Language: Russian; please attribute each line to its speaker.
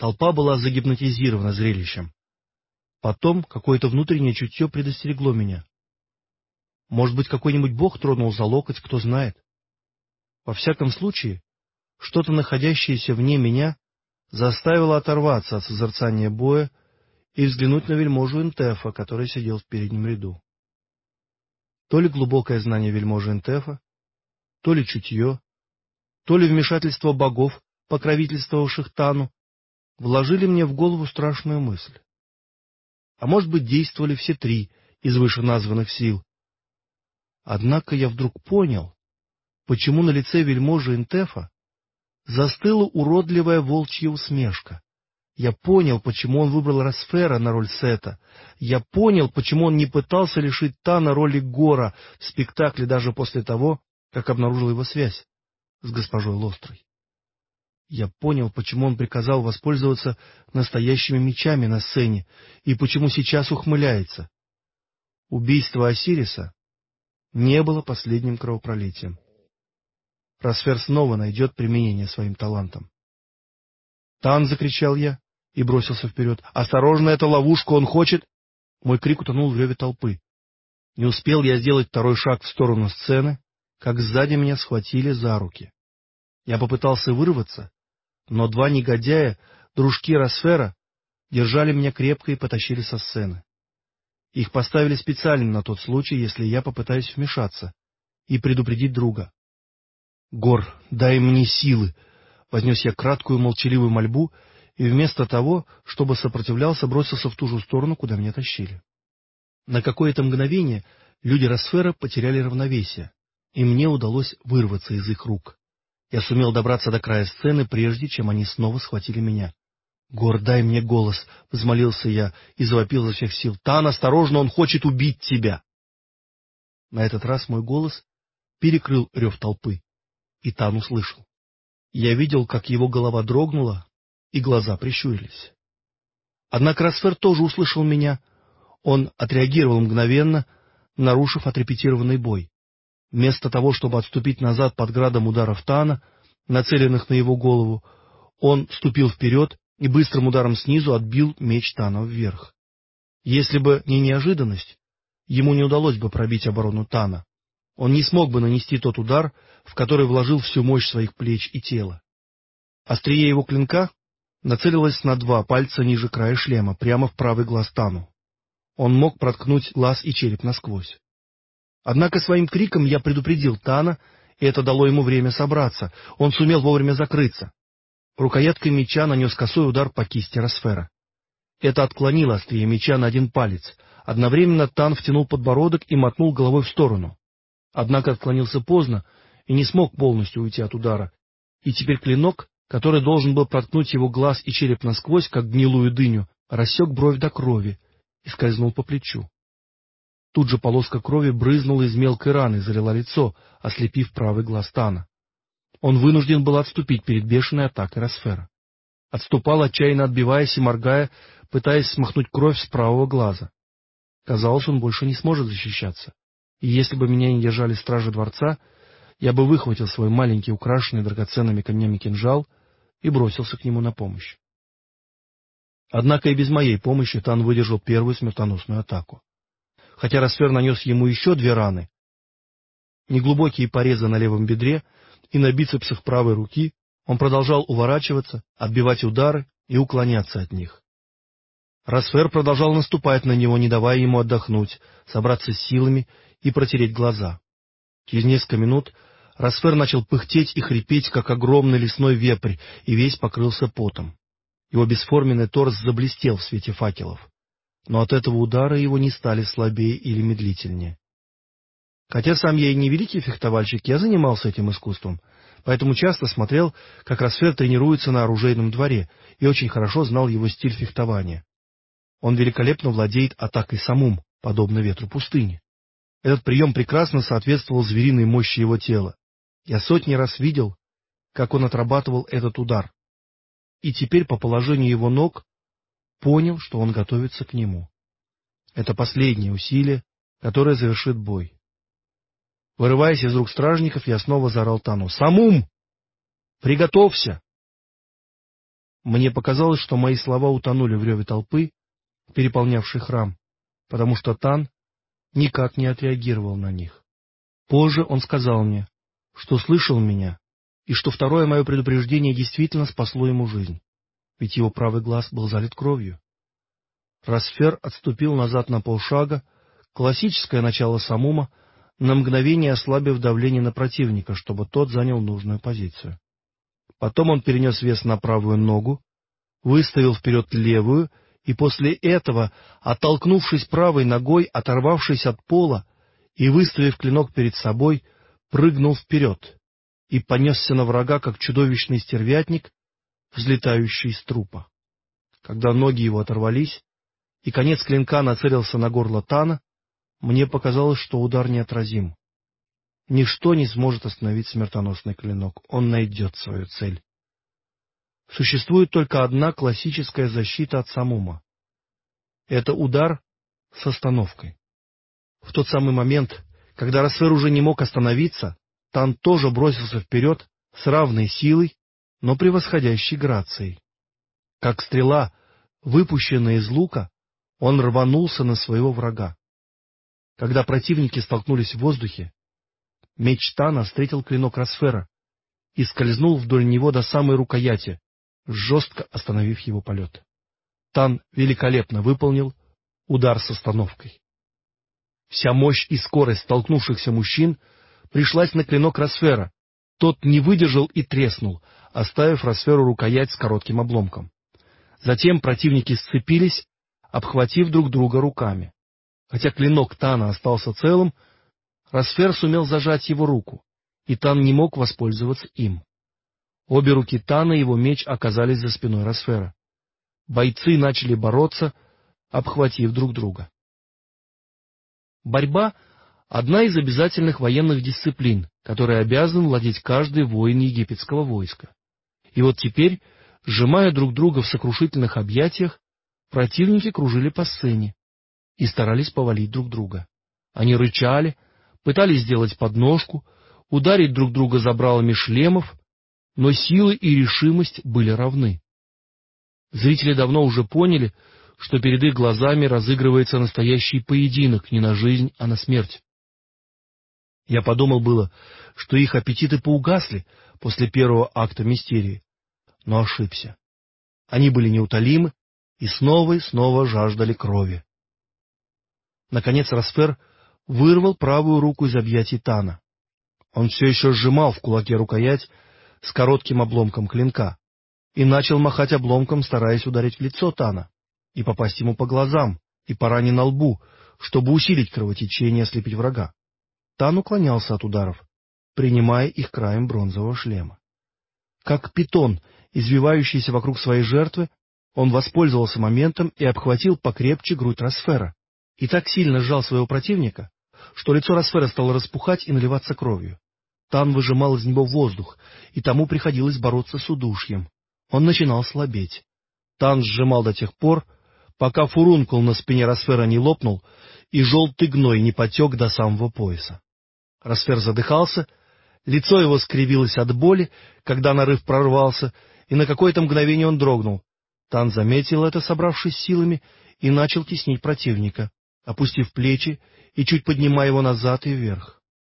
Speaker 1: Толпа была загипнотизирована зрелищем. Потом какое-то внутреннее чутье предостерегло меня. Может быть, какой-нибудь бог тронул за локоть, кто знает. Во всяком случае, что-то, находящееся вне меня, заставило оторваться от созерцания боя и взглянуть на вельможу Интефа, который сидел в переднем ряду. То ли глубокое знание вельможи Интефа, то ли чутье, то ли вмешательство богов, покровительствовавших Тану, вложили мне в голову страшную мысль. А может быть, действовали все три из вышеназванных сил. Однако я вдруг понял, почему на лице вельможи Интефа застыла уродливая волчья усмешка. Я понял, почему он выбрал Росфера на роль Сета. Я понял, почему он не пытался лишить Тана роли Гора в спектакле даже после того, как обнаружил его связь с госпожой Лострой. Я понял, почему он приказал воспользоваться настоящими мечами на сцене и почему сейчас ухмыляется. Убийство Осириса не было последним кровопролитием. Росфер снова найдет применение своим талантам. «Тан!» — закричал я и бросился вперед. «Осторожно, это ловушка, он хочет...» Мой крик утонул в реве толпы. Не успел я сделать второй шаг в сторону сцены, как сзади меня схватили за руки. Я попытался вырваться, но два негодяя, дружки Росфера, держали меня крепко и потащили со сцены. Их поставили специально на тот случай, если я попытаюсь вмешаться и предупредить друга. Гор, дай мне силы! Вознес я краткую молчаливую мольбу и вместо того, чтобы сопротивлялся, бросился в ту же сторону, куда меня тащили. На какое-то мгновение люди Росфера потеряли равновесие, и мне удалось вырваться из их рук. Я сумел добраться до края сцены, прежде чем они снова схватили меня. «Гор, дай мне голос!» — взмолился я и завопил за всех сил. «Тан, осторожно, он хочет убить тебя!» На этот раз мой голос перекрыл рев толпы и Тан услышал. Я видел, как его голова дрогнула, и глаза прищурились. Однако Росфер тоже услышал меня. Он отреагировал мгновенно, нарушив отрепетированный бой. Вместо того, чтобы отступить назад под градом ударов Тана, нацеленных на его голову, он ступил вперед и быстрым ударом снизу отбил меч Тана вверх. Если бы не неожиданность, ему не удалось бы пробить оборону Тана он не смог бы нанести тот удар, в который вложил всю мощь своих плеч и тела. Острие его клинка нацелилось на два пальца ниже края шлема, прямо в правый глаз Тану. Он мог проткнуть глаз и череп насквозь. Однако своим криком я предупредил Тана, и это дало ему время собраться. Он сумел вовремя закрыться. Рукояткой меча нанес косой удар по кисти Росфера. Это отклонило острие меча на один палец. Одновременно Тан втянул подбородок и мотнул головой в сторону. Однако отклонился поздно и не смог полностью уйти от удара, и теперь клинок, который должен был проткнуть его глаз и череп насквозь, как гнилую дыню, рассек бровь до крови и скользнул по плечу. Тут же полоска крови брызнула из мелкой раны и залила лицо, ослепив правый глаз Тана. Он вынужден был отступить перед бешеной атакой Росфера. Отступал, отчаянно отбиваясь и моргая, пытаясь смахнуть кровь с правого глаза. Казалось, он больше не сможет защищаться и если бы меня не держали стражи дворца, я бы выхватил свой маленький, украшенный драгоценными камнями кинжал и бросился к нему на помощь. Однако и без моей помощи Тан выдержал первую смертоносную атаку. Хотя Росфер нанес ему еще две раны, неглубокие порезы на левом бедре и на бицепсах правой руки, он продолжал уворачиваться, отбивать удары и уклоняться от них. Росфер продолжал наступать на него, не давая ему отдохнуть, собраться с силами и протереть глаза. Через несколько минут Росфер начал пыхтеть и хрипеть, как огромный лесной вепрь, и весь покрылся потом. Его бесформенный торс заблестел в свете факелов. Но от этого удара его не стали слабее или медлительнее. Хотя сам я и не великий фехтовальщик, я занимался этим искусством, поэтому часто смотрел, как Росфер тренируется на оружейном дворе, и очень хорошо знал его стиль фехтования. Он великолепно владеет атакой самум, подобно ветру пустыни. Этот прием прекрасно соответствовал звериной мощи его тела. Я сотни раз видел, как он отрабатывал этот удар. И теперь по положению его ног понял, что он готовится к нему. Это последнее усилие, которое завершит бой. Вырываясь из рук стражников, я снова заорал Тану. «Самум! Приготовься!» Мне показалось, что мои слова утонули в реве толпы, переполнявшей храм, потому что Тан никак не отреагировал на них. Позже он сказал мне, что слышал меня, и что второе мое предупреждение действительно спасло ему жизнь, ведь его правый глаз был залит кровью. Расфер отступил назад на полшага, классическое начало самума, на мгновение ослабив давление на противника, чтобы тот занял нужную позицию. Потом он перенес вес на правую ногу, выставил вперед левую, и после этого, оттолкнувшись правой ногой, оторвавшись от пола и выставив клинок перед собой, прыгнул вперед и понесся на врага, как чудовищный стервятник, взлетающий из трупа. Когда ноги его оторвались, и конец клинка нацелился на горло Тана, мне показалось, что удар неотразим. Ничто не сможет остановить смертоносный клинок, он найдет свою цель. Существует только одна классическая защита от самума. Это удар с остановкой. В тот самый момент, когда Рассвер уже не мог остановиться, Тан тоже бросился вперед с равной силой, но превосходящей грацией. Как стрела, выпущенная из лука, он рванулся на своего врага. Когда противники столкнулись в воздухе, меч Тана встретил клинок Росфера и скользнул вдоль него до самой рукояти, жестко остановив его полет. Тан великолепно выполнил удар с остановкой. Вся мощь и скорость столкнувшихся мужчин пришлась на клинок Росфера. Тот не выдержал и треснул, оставив Росферу рукоять с коротким обломком. Затем противники сцепились, обхватив друг друга руками. Хотя клинок Тана остался целым, Росфер сумел зажать его руку, и Тан не мог воспользоваться им. Обе руки Тана и его меч оказались за спиной Росфера. Бойцы начали бороться, обхватив друг друга. Борьба — одна из обязательных военных дисциплин, которой обязан владеть каждый воин египетского войска. И вот теперь, сжимая друг друга в сокрушительных объятиях, противники кружили по сцене, и старались повалить друг друга. Они рычали, пытались сделать подножку, ударить друг друга забралами шлемов, но силы и решимость были равны. Зрители давно уже поняли, что перед их глазами разыгрывается настоящий поединок не на жизнь, а на смерть. Я подумал было, что их аппетиты поугасли после первого акта мистерии, но ошибся. Они были неутолимы и снова и снова жаждали крови. Наконец Росфер вырвал правую руку из объятий Тана. Он все еще сжимал в кулаке рукоять с коротким обломком клинка и начал махать обломком, стараясь ударить в лицо Тана и попасть ему по глазам и по ране на лбу, чтобы усилить кровотечение и ослепить врага. Тан уклонялся от ударов, принимая их краем бронзового шлема. Как питон, извивающийся вокруг своей жертвы, он воспользовался моментом и обхватил покрепче грудь Росфера, и так сильно сжал своего противника, что лицо Росфера стало распухать и наливаться кровью. Тан выжимал из него воздух, и тому приходилось бороться с удушьем. Он начинал слабеть. Тан сжимал до тех пор, пока фурункул на спине Росфера не лопнул, и желтый гной не потек до самого пояса. Росфер задыхался, лицо его скривилось от боли, когда нарыв прорвался, и на какое-то мгновение он дрогнул. Тан заметил это, собравшись силами, и начал теснить противника опустив плечи и чуть поднимая его назад и вверх.